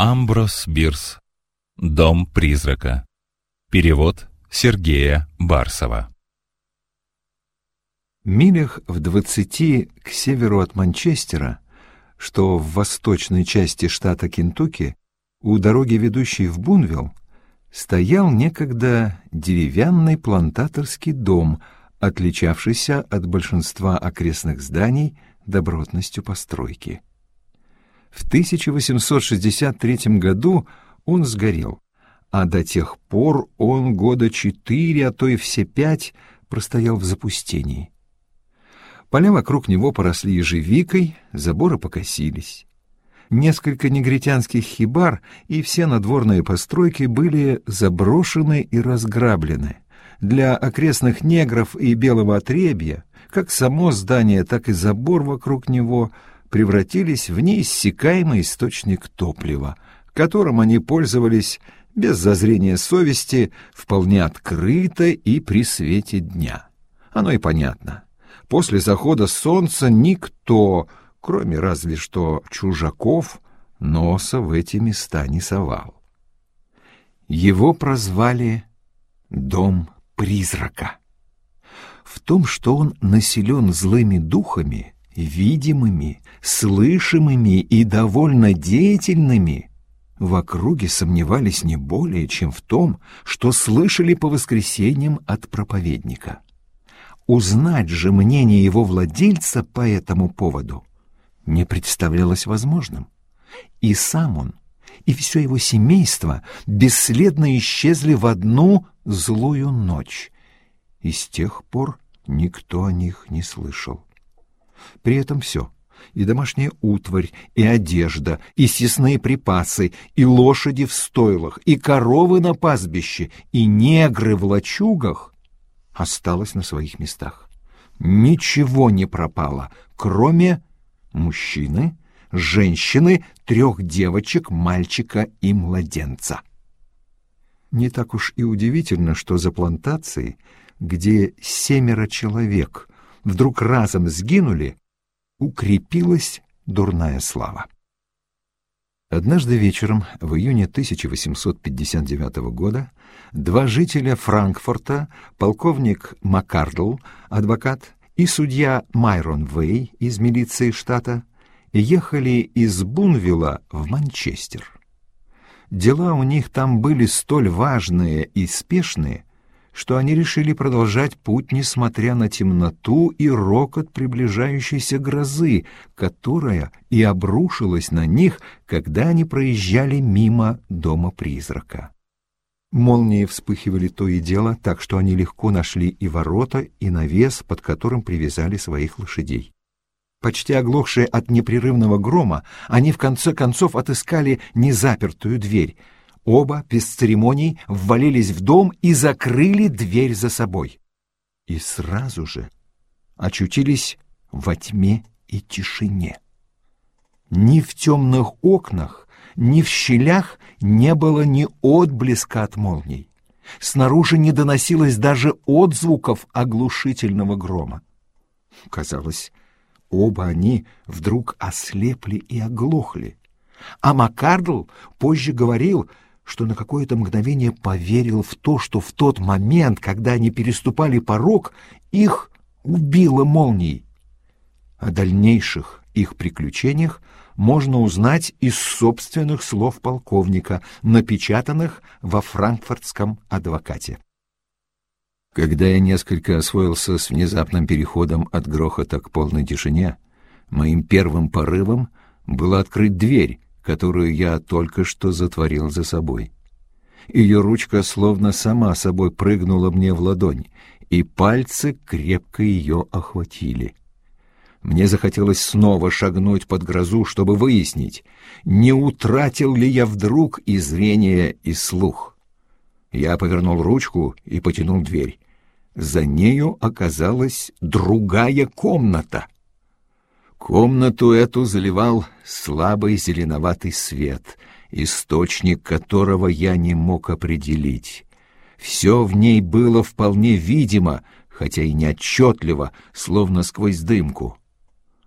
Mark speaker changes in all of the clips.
Speaker 1: Амброс Бирс. Дом призрака. Перевод Сергея Барсова.
Speaker 2: Милях в двадцати к северу от Манчестера, что в восточной части штата Кентукки, у дороги, ведущей в Бунвилл, стоял некогда деревянный плантаторский дом, отличавшийся от большинства окрестных зданий добротностью постройки. В 1863 году он сгорел, а до тех пор он года четыре, а то и все пять простоял в запустении. Поля вокруг него поросли ежевикой, заборы покосились. Несколько негритянских хибар и все надворные постройки были заброшены и разграблены. Для окрестных негров и белого отребья как само здание, так и забор вокруг него превратились в неиссякаемый источник топлива, которым они пользовались без зазрения совести, вполне открыто и при свете дня. Оно и понятно. После захода солнца никто, кроме разве что чужаков, носа в эти места не совал. Его прозвали «Дом призрака». В том, что он населен злыми духами, видимыми, слышимыми и довольно деятельными, в округе сомневались не более, чем в том, что слышали по воскресеньям от проповедника. Узнать же мнение его владельца по этому поводу не представлялось возможным. И сам он, и все его семейство бесследно исчезли в одну злую ночь, и с тех пор никто о них не слышал. При этом все — и домашняя утварь, и одежда, и съестные припасы, и лошади в стойлах, и коровы на пастбище, и негры в лачугах — осталось на своих местах. Ничего не пропало, кроме мужчины, женщины, трех девочек, мальчика и младенца. Не так уж и удивительно, что за плантацией, где семеро человек вдруг разом сгинули, укрепилась дурная слава. Однажды вечером в июне 1859 года два жителя Франкфурта, полковник Маккардл, адвокат, и судья Майрон Вей из милиции штата, ехали из Бунвилла в Манчестер. Дела у них там были столь важные и спешные, что они решили продолжать путь, несмотря на темноту и рокот приближающейся грозы, которая и обрушилась на них, когда они проезжали мимо дома призрака. Молнии вспыхивали то и дело, так что они легко нашли и ворота, и навес, под которым привязали своих лошадей. Почти оглохшие от непрерывного грома, они в конце концов отыскали незапертую дверь — Оба, без церемоний, ввалились в дом и закрыли дверь за собой. И сразу же очутились во тьме и тишине. Ни в темных окнах, ни в щелях не было ни отблеска от молний. Снаружи не доносилось даже отзвуков оглушительного грома. Казалось, оба они вдруг ослепли и оглохли. А Маккардл позже говорил, что на какое-то мгновение поверил в то, что в тот момент, когда они переступали порог, их убило молнией. О дальнейших их приключениях можно узнать из собственных слов полковника, напечатанных во франкфуртском адвокате. Когда я несколько освоился с внезапным переходом от грохота к полной тишине, моим первым порывом было открыть дверь, которую я только что затворил за собой. Ее ручка словно сама собой прыгнула мне в ладонь, и пальцы крепко ее охватили. Мне захотелось снова шагнуть под грозу, чтобы выяснить, не утратил ли я вдруг и зрение, и слух. Я повернул ручку и потянул дверь. За нею оказалась другая комната — Комнату эту заливал слабый зеленоватый свет, источник которого я не мог определить. Все в ней было вполне видимо, хотя и неотчетливо, словно сквозь дымку.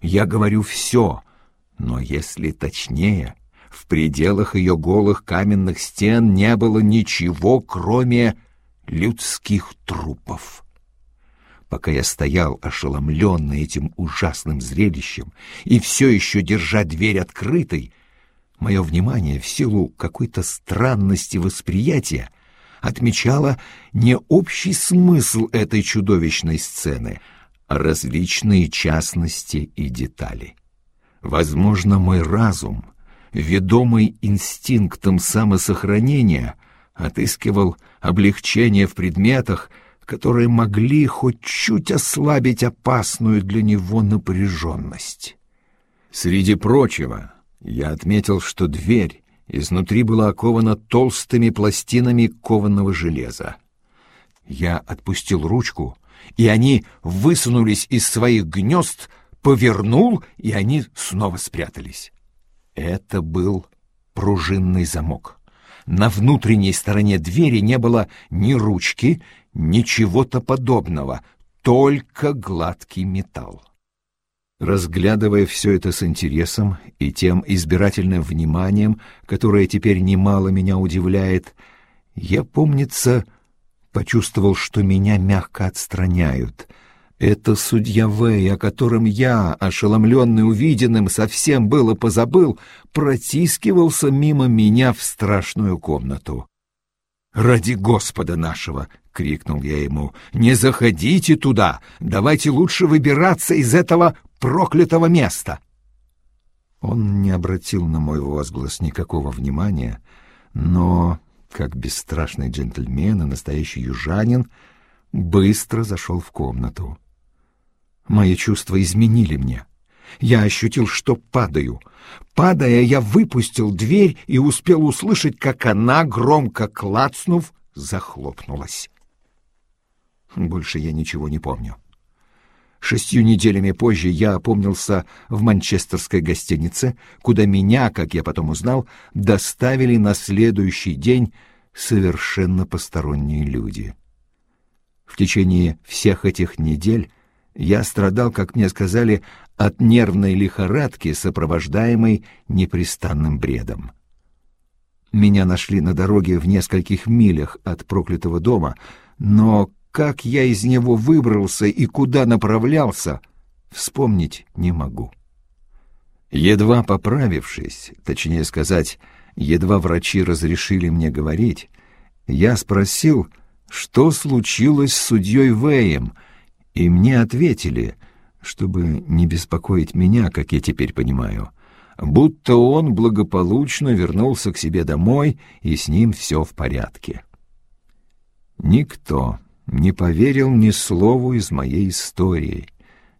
Speaker 2: Я говорю «все», но если точнее, В пределах ее голых каменных стен не было ничего, кроме людских трупов. Пока я стоял ошеломленный этим ужасным зрелищем и все еще держа дверь открытой, мое внимание в силу какой-то странности восприятия отмечало не общий смысл этой чудовищной сцены, а различные частности и детали. Возможно, мой разум, ведомый инстинктом самосохранения, отыскивал облегчение в предметах, которые могли хоть чуть ослабить опасную для него напряженность. Среди прочего, я отметил, что дверь изнутри была окована толстыми пластинами кованого железа. Я отпустил ручку, и они высунулись из своих гнезд, повернул, и они снова спрятались. Это был пружинный замок. На внутренней стороне двери не было ни ручки, ни чего-то подобного, только гладкий металл. Разглядывая все это с интересом и тем избирательным вниманием, которое теперь немало меня удивляет, я, помнится, почувствовал, что меня мягко отстраняют. Это судья Вэй, о котором я, ошеломленный увиденным, совсем было позабыл, протискивался мимо меня в страшную комнату. «Ради Господа нашего!» — крикнул я ему. «Не заходите туда! Давайте лучше выбираться из этого проклятого места!» Он не обратил на мой возглас никакого внимания, но как бесстрашный джентльмен и настоящий южанин, быстро зашел в комнату. Мои чувства изменили мне. Я ощутил, что падаю. Падая, я выпустил дверь и успел услышать, как она, громко клацнув, захлопнулась. Больше я ничего не помню. Шестью неделями позже я опомнился в манчестерской гостинице, куда меня, как я потом узнал, доставили на следующий день совершенно посторонние люди. В течение всех этих недель я страдал, как мне сказали, от нервной лихорадки, сопровождаемой непрестанным бредом. Меня нашли на дороге в нескольких милях от проклятого дома, но как я из него выбрался и куда направлялся, вспомнить не могу. Едва поправившись, точнее сказать, едва врачи разрешили мне говорить, я спросил, что случилось с судьей Вэем, и мне ответили, чтобы не беспокоить меня, как я теперь понимаю, будто он благополучно вернулся к себе домой, и с ним все в порядке. Никто не поверил ни слову из моей истории.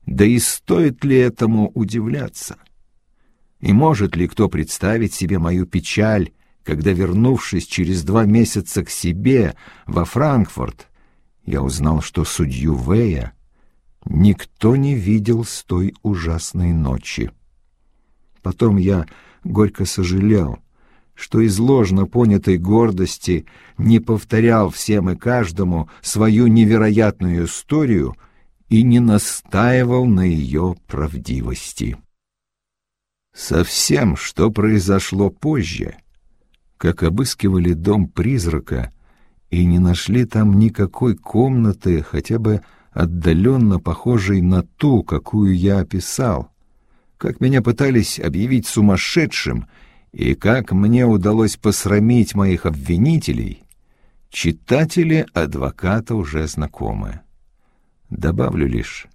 Speaker 2: Да и стоит ли этому удивляться? И может ли кто представить себе мою печаль, когда, вернувшись через два месяца к себе во Франкфурт, я узнал, что судью Вэя никто не видел с той ужасной ночи. Потом я горько сожалел, что из ложно понятой гордости не повторял всем и каждому свою невероятную историю и не настаивал на ее правдивости. Со всем, что произошло позже, как обыскивали дом призрака и не нашли там никакой комнаты, хотя бы отдаленно похожей на ту, какую я описал, как меня пытались объявить сумасшедшим — и как мне удалось посрамить моих обвинителей, читатели адвоката уже знакомы. Добавлю лишь,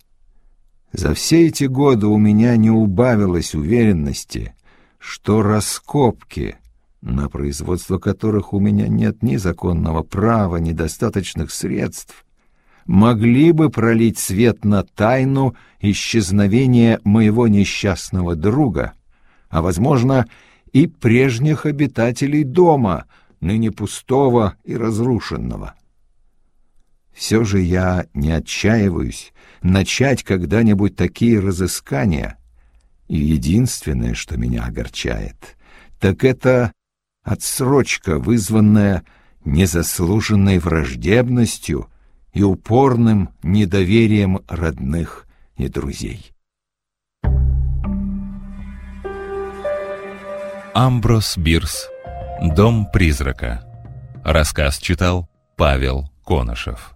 Speaker 2: за все эти годы у меня не убавилось уверенности, что раскопки, на производство которых у меня нет ни законного права, ни достаточных средств, могли бы пролить свет на тайну исчезновения моего несчастного друга, а, возможно, и прежних обитателей дома, ныне пустого и разрушенного. Все же я не отчаиваюсь начать когда-нибудь такие разыскания, и единственное, что меня огорчает, так это отсрочка, вызванная незаслуженной враждебностью и упорным недоверием родных и друзей.
Speaker 1: Амброс Бирс. Дом призрака. Рассказ читал Павел Конышев.